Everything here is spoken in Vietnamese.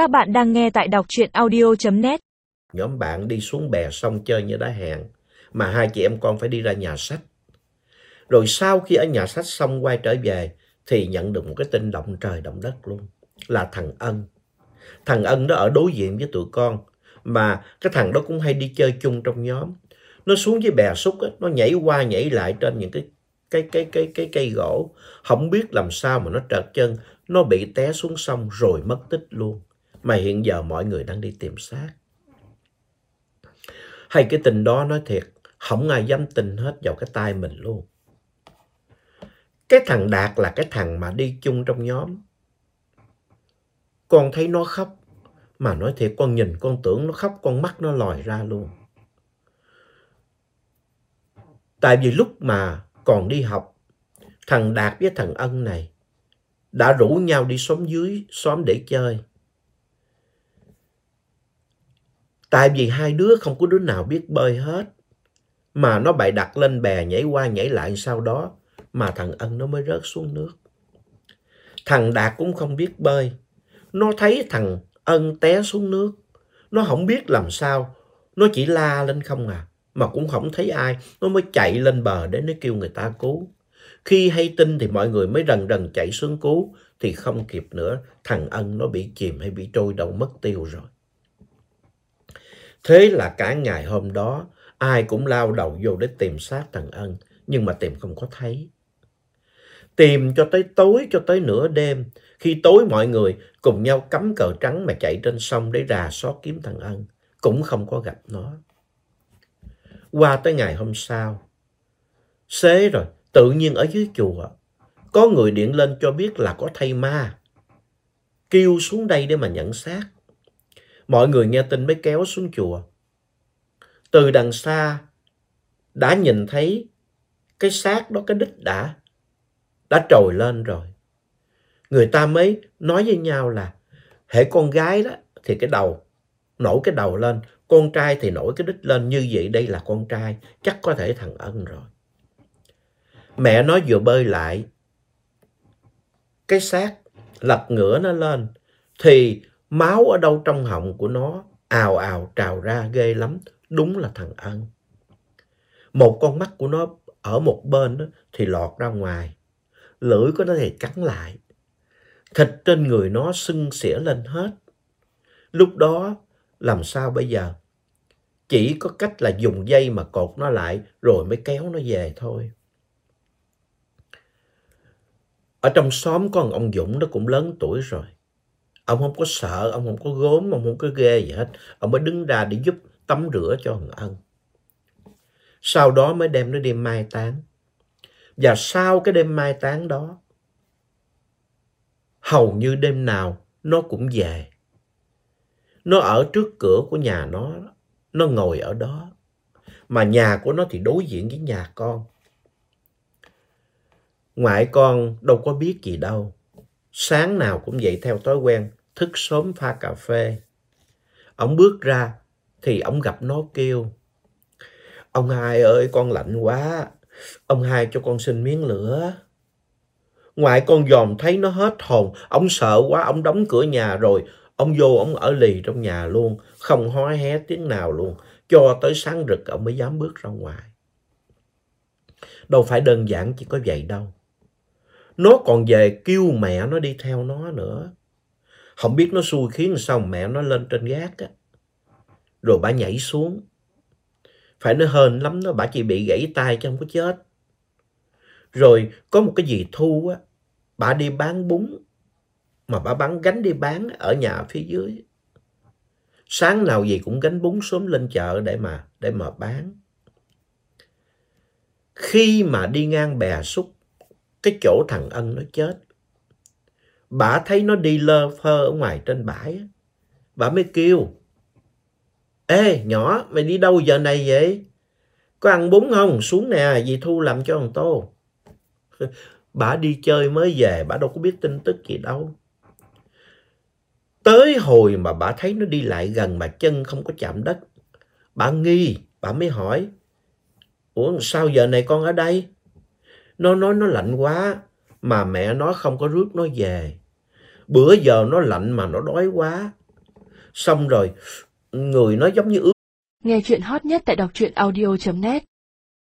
Các bạn đang nghe tại đọc truyện audio.net. Nhóm bạn đi xuống bè sông chơi như đã hẹn, mà hai chị em con phải đi ra nhà sách. Rồi sau khi ở nhà sách xong quay trở về, thì nhận được một cái tin động trời động đất luôn, là thằng Ân. Thằng Ân đó ở đối diện với tụi con, mà cái thằng đó cũng hay đi chơi chung trong nhóm. Nó xuống với bè xúc, ấy, nó nhảy qua nhảy lại trên những cái cái cái cái cái cây gỗ, không biết làm sao mà nó trợt chân, nó bị té xuống sông rồi mất tích luôn. Mà hiện giờ mọi người đang đi tìm xác. Hay cái tình đó nói thiệt, không ai dám tin hết vào cái tay mình luôn. Cái thằng Đạt là cái thằng mà đi chung trong nhóm. Con thấy nó khóc, mà nói thiệt con nhìn con tưởng nó khóc con mắt nó lòi ra luôn. Tại vì lúc mà còn đi học, thằng Đạt với thằng Ân này đã rủ nhau đi xóm dưới, xóm để chơi. Tại vì hai đứa không có đứa nào biết bơi hết. Mà nó bày đặt lên bè nhảy qua nhảy lại sau đó, mà thằng Ân nó mới rớt xuống nước. Thằng Đạt cũng không biết bơi. Nó thấy thằng Ân té xuống nước. Nó không biết làm sao. Nó chỉ la lên không à. Mà cũng không thấy ai. Nó mới chạy lên bờ để nó kêu người ta cứu. Khi hay tin thì mọi người mới rần rần chạy xuống cứu. Thì không kịp nữa. Thằng Ân nó bị chìm hay bị trôi đâu, mất tiêu rồi. Thế là cả ngày hôm đó, ai cũng lao đầu vô để tìm xác thằng Ân, nhưng mà tìm không có thấy. Tìm cho tới tối, cho tới nửa đêm, khi tối mọi người cùng nhau cắm cờ trắng mà chạy trên sông để rà soát kiếm thằng Ân, cũng không có gặp nó. Qua tới ngày hôm sau, xế rồi, tự nhiên ở dưới chùa, có người điện lên cho biết là có thầy ma, kêu xuống đây để mà nhận xác. Mọi người nghe tin mới kéo xuống chùa. Từ đằng xa đã nhìn thấy cái xác đó, cái đích đã, đã trồi lên rồi. Người ta mới nói với nhau là hệ con gái đó thì cái đầu, nổi cái đầu lên, con trai thì nổi cái đích lên như vậy đây là con trai, chắc có thể thằng Ân rồi. Mẹ nó vừa bơi lại, cái xác lật ngửa nó lên, thì Máu ở đâu trong họng của nó ào ào trào ra ghê lắm. Đúng là thằng Ân. Một con mắt của nó ở một bên đó, thì lọt ra ngoài. Lưỡi của nó thì cắn lại. Thịt trên người nó sưng xỉa lên hết. Lúc đó làm sao bây giờ? Chỉ có cách là dùng dây mà cột nó lại rồi mới kéo nó về thôi. Ở trong xóm có ông Dũng nó cũng lớn tuổi rồi. Ông không có sợ, ông không có gốm, ông không có ghê gì hết. Ông mới đứng ra để giúp tắm rửa cho thằng Ân. Sau đó mới đem nó đi mai táng. Và sau cái đêm mai táng đó, hầu như đêm nào nó cũng về. Nó ở trước cửa của nhà nó, nó ngồi ở đó. Mà nhà của nó thì đối diện với nhà con. Ngoại con đâu có biết gì đâu. Sáng nào cũng dậy theo thói quen, thức sớm pha cà phê. Ông bước ra thì ông gặp nó kêu. Ông hai ơi con lạnh quá, ông hai cho con xin miếng lửa. Ngoại con dòm thấy nó hết hồn, ông sợ quá, ông đóng cửa nhà rồi. Ông vô, ông ở lì trong nhà luôn, không hói hé tiếng nào luôn. Cho tới sáng rực ông mới dám bước ra ngoài. Đâu phải đơn giản chỉ có vậy đâu. Nó còn về kêu mẹ nó đi theo nó nữa. Không biết nó xui khiến sao mẹ nó lên trên gác á. Rồi bà nhảy xuống. Phải nó hên lắm đó, bà chỉ bị gãy tay chứ không có chết. Rồi có một cái dì Thu á, bà đi bán bún. Mà bà bán gánh đi bán ở nhà phía dưới. Sáng nào gì cũng gánh bún sớm lên chợ để mà, để mà bán. Khi mà đi ngang bè xúc, cái chỗ thằng Ân nó chết. Bà thấy nó đi lơ phơ ở ngoài trên bãi. Bà mới kêu. Ê nhỏ mày đi đâu giờ này vậy? Có ăn bún không? Xuống nè dì Thu làm cho thằng Tô. bà đi chơi mới về bà đâu có biết tin tức gì đâu. Tới hồi mà bà thấy nó đi lại gần mà chân không có chạm đất. Bà nghi, bà mới hỏi. Ủa sao giờ này con ở đây? Nó nói nó lạnh quá, mà mẹ nó không có rước nó về. Bữa giờ nó lạnh mà nó đói quá, xong rồi người nó giống như ướt Nghe chuyện hot nhất tại đọc truyện audio.net